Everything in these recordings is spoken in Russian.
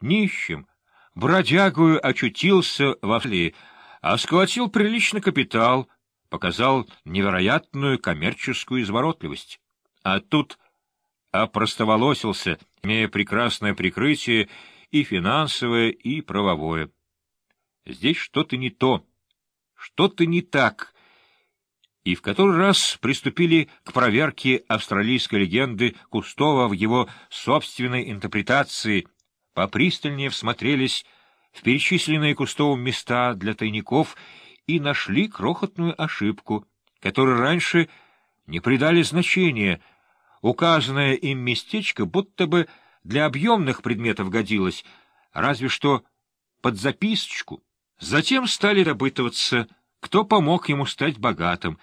нищим, бродягую очутился в Афлии, а сколотил приличный капитал, показал невероятную коммерческую изворотливость. А тут опростоволосился, имея прекрасное прикрытие и финансовое, и правовое. Здесь что-то не то, что-то не так, и в который раз приступили к проверке австралийской легенды Кустова в его собственной интерпретации, попристальнее всмотрелись в перечисленные Кустовым места для тайников и нашли крохотную ошибку, которой раньше не придали значения. Указанное им местечко будто бы для объемных предметов годилось, разве что под записочку. Затем стали допытываться, кто помог ему стать богатым,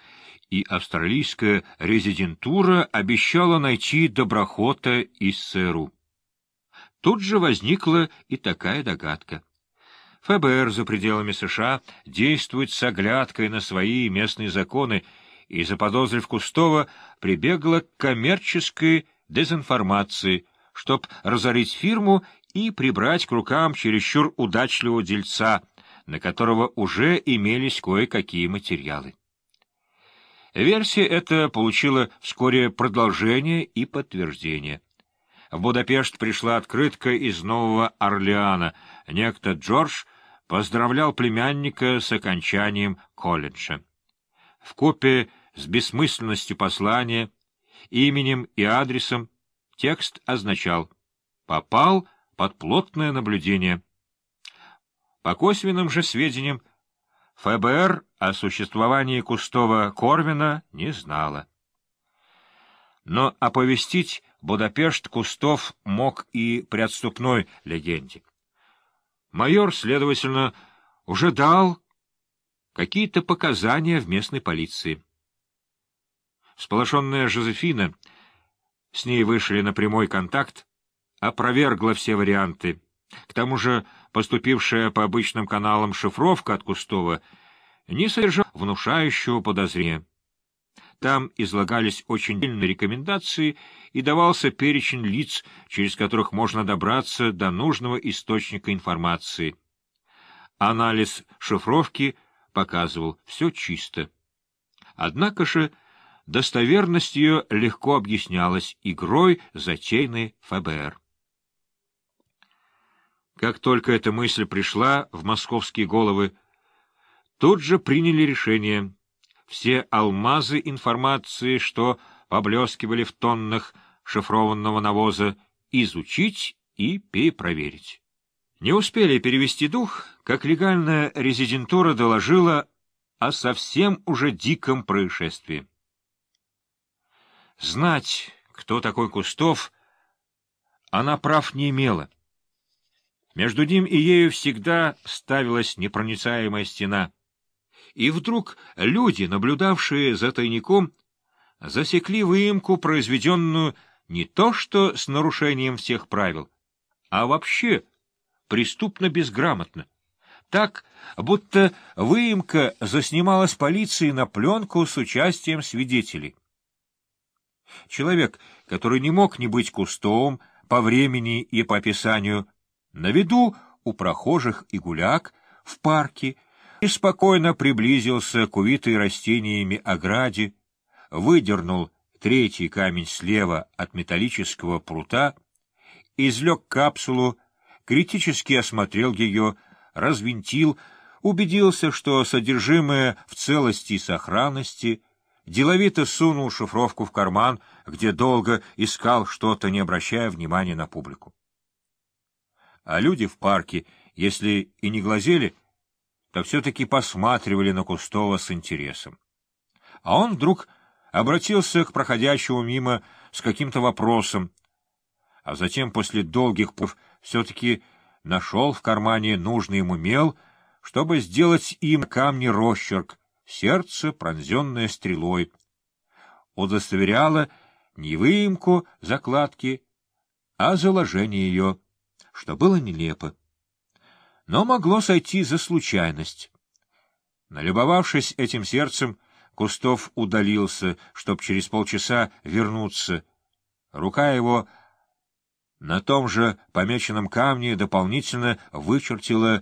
и австралийская резидентура обещала найти доброхота из СРУ. Тут же возникла и такая догадка. ФБР за пределами США действует с оглядкой на свои местные законы, и, заподозрив Кустова, прибегла к коммерческой дезинформации, чтоб разорить фирму и прибрать к рукам чересчур удачливого дельца, на которого уже имелись кое-какие материалы. Версия эта получила вскоре продолжение и подтверждение. В Будапешт пришла открытка из Нового Орлеана. Некто Джордж поздравлял племянника с окончанием колледжа. В купе с бессмысленностью послания, именем и адресом текст означал «попал под плотное наблюдение». По косвенным же сведениям, ФБР о существовании Кустова-Корвина не знала. Но оповестить Будапешт Кустов мог и при отступной легенде. Майор, следовательно, уже дал какие-то показания в местной полиции. Сполошенная Жозефина, с ней вышли на прямой контакт, опровергла все варианты. К тому же поступившая по обычным каналам шифровка от Кустова не содержала внушающего подозрения. Там излагались очень длинные рекомендации и давался перечень лиц, через которых можно добраться до нужного источника информации. Анализ шифровки показывал все чисто. Однако же достоверность ее легко объяснялась игрой затейной ФБР. Как только эта мысль пришла в московские головы, тут же приняли решение. Все алмазы информации, что поблескивали в тоннах шифрованного навоза, изучить и перепроверить. Не успели перевести дух, как легальная резидентура доложила о совсем уже диком происшествии. Знать, кто такой Кустов, она прав не имела. Между ним и ею всегда ставилась непроницаемая стена. И вдруг люди, наблюдавшие за тайником, засекли выемку, произведенную не то что с нарушением всех правил, а вообще преступно безграмотно. Так, будто выемка заснималась полицией на пленку с участием свидетелей. Человек, который не мог не быть кустовым по времени и по описанию, на виду у прохожих и гуляк в парке и спокойно приблизился к увитой растениями ограде, выдернул третий камень слева от металлического прута, излег капсулу, критически осмотрел ее, развинтил, убедился, что содержимое в целости и сохранности, деловито сунул шифровку в карман, где долго искал что-то, не обращая внимания на публику. А люди в парке, если и не глазели, то все-таки посматривали на Кустова с интересом. А он вдруг обратился к проходящему мимо с каким-то вопросом, а затем после долгих пов все-таки нашел в кармане нужный ему мел, чтобы сделать им камни росчерк, сердце, пронзенное стрелой. Удостоверяло не выемку закладки, а заложение ее что было нелепо. Но могло сойти за случайность. Налюбовавшись этим сердцем, Кустов удалился, чтоб через полчаса вернуться. Рука его На том же помеченном камне дополнительно вычертила